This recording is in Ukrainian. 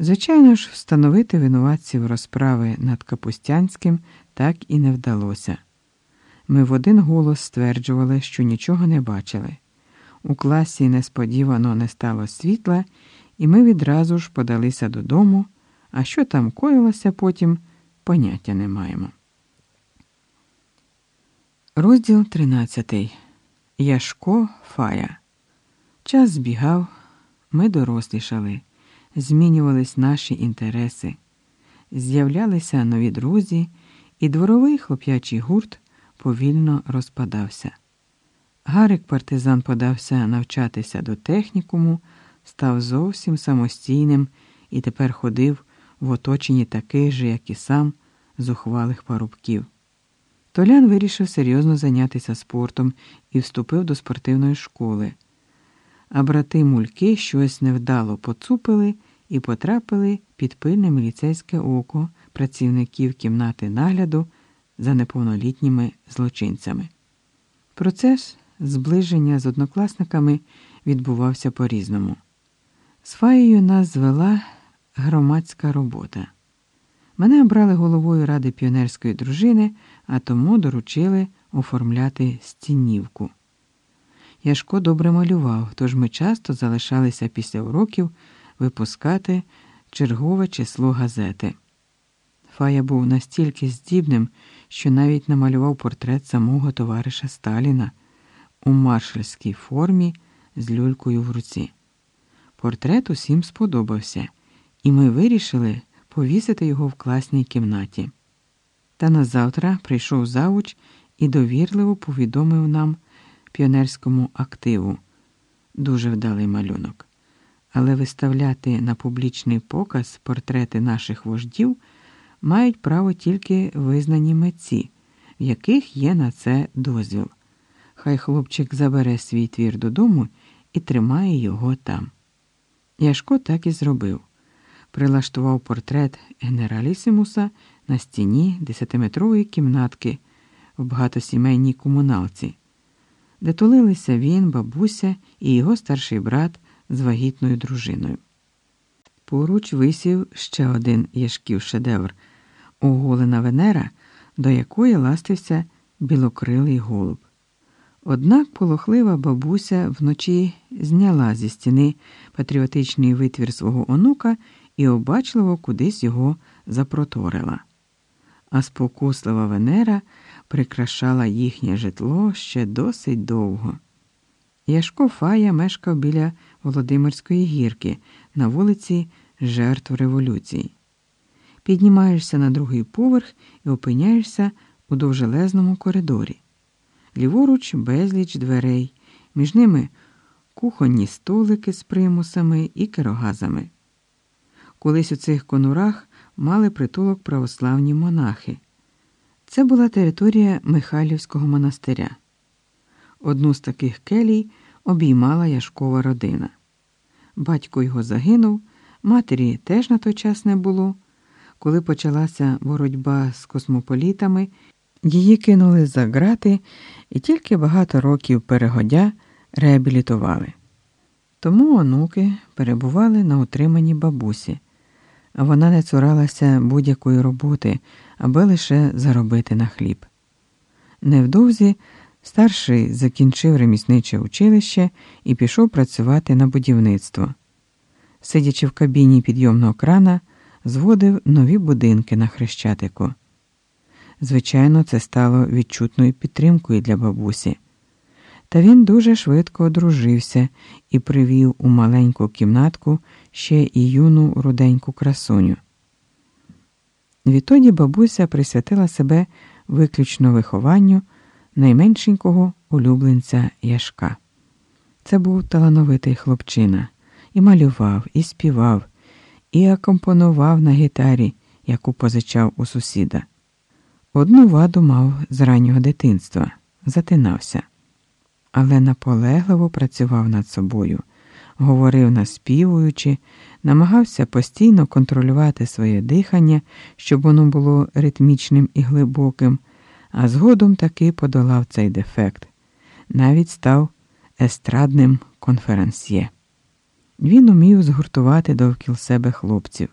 Звичайно ж, встановити винуватців розправи над Капустянським так і не вдалося. Ми в один голос стверджували, що нічого не бачили. У класі несподівано не стало світла, і ми відразу ж подалися додому, а що там коїлося потім, поняття не маємо. Розділ 13. Яшко Фая. Час збігав, ми дорослішали, змінювались наші інтереси, з'являлися нові друзі, і дворовий хлоп'ячий гурт повільно розпадався. Гарик партизан подався навчатися до технікуму, став зовсім самостійним і тепер ходив в оточенні таких же, як і сам, зухвалих парубків. Толян вирішив серйозно зайнятися спортом і вступив до спортивної школи. А брати мульки щось невдало поцупили і потрапили під пильне міліцейське око працівників кімнати нагляду за неповнолітніми злочинцями. Процес зближення з однокласниками відбувався по різному. З фаєю нас звела громадська робота. Мене обрали головою ради піонерської дружини, а тому доручили оформляти стінівку. Яшко добре малював, тож ми часто залишалися після уроків випускати чергове число газети. Фая був настільки здібним, що навіть намалював портрет самого товариша Сталіна у маршальській формі з люлькою в руці. Портрет усім сподобався, і ми вирішили повісити його в класній кімнаті. Та назавтра прийшов завуч і довірливо повідомив нам піонерському активу дуже вдалий малюнок. Але виставляти на публічний показ портрети наших вождів мають право тільки визнані митці, в яких є на це дозвіл. Хай хлопчик забере свій твір додому і тримає його там. Яшко так і зробив. Прилаштував портрет генералісимуса на стіні десятиметрової кімнатки в багатосімейній комуналці, де тулилися він, бабуся і його старший брат з вагітною дружиною. Поруч висів ще один яшків шедевр оголена Венера, до якої ластився білокрилий голуб. Однак полохлива бабуся вночі зняла зі стіни патріотичний витвір свого онука і обачливо кудись його запроторила. А спокуслива Венера прикрашала їхнє житло ще досить довго. Яшко Фая мешкав біля Володимирської гірки на вулиці Жертв Революції. Піднімаєшся на другий поверх і опиняєшся у довжелезному коридорі. Ліворуч безліч дверей, між ними кухонні столики з примусами і керогазами. Колись у цих конурах мали притулок православні монахи. Це була територія Михайлівського монастиря. Одну з таких келій обіймала Яшкова родина. Батько його загинув, матері теж на той час не було. Коли почалася боротьба з космополітами, її кинули за грати і тільки багато років перегодя реабілітували. Тому онуки перебували на утриманні бабусі, вона не цуралася будь-якої роботи, аби лише заробити на хліб. Невдовзі старший закінчив ремісниче училище і пішов працювати на будівництво. Сидячи в кабіні підйомного крана, зводив нові будинки на Хрещатику. Звичайно, це стало відчутною підтримкою для бабусі. Та він дуже швидко одружився і привів у маленьку кімнатку ще і юну руденьку красуню. Відтоді бабуся присвятила себе виключно вихованню найменшенького улюбленця Яшка. Це був талановитий хлопчина, і малював, і співав, і акомпонував на гітарі, яку позичав у сусіда. Одну ваду мав з раннього дитинства, затинався, але наполегливо працював над собою, говорив наспівуючи, намагався постійно контролювати своє дихання, щоб воно було ритмічним і глибоким, а згодом таки подолав цей дефект, навіть став естрадним конферансьє. Він умів згуртувати довкіл себе хлопців.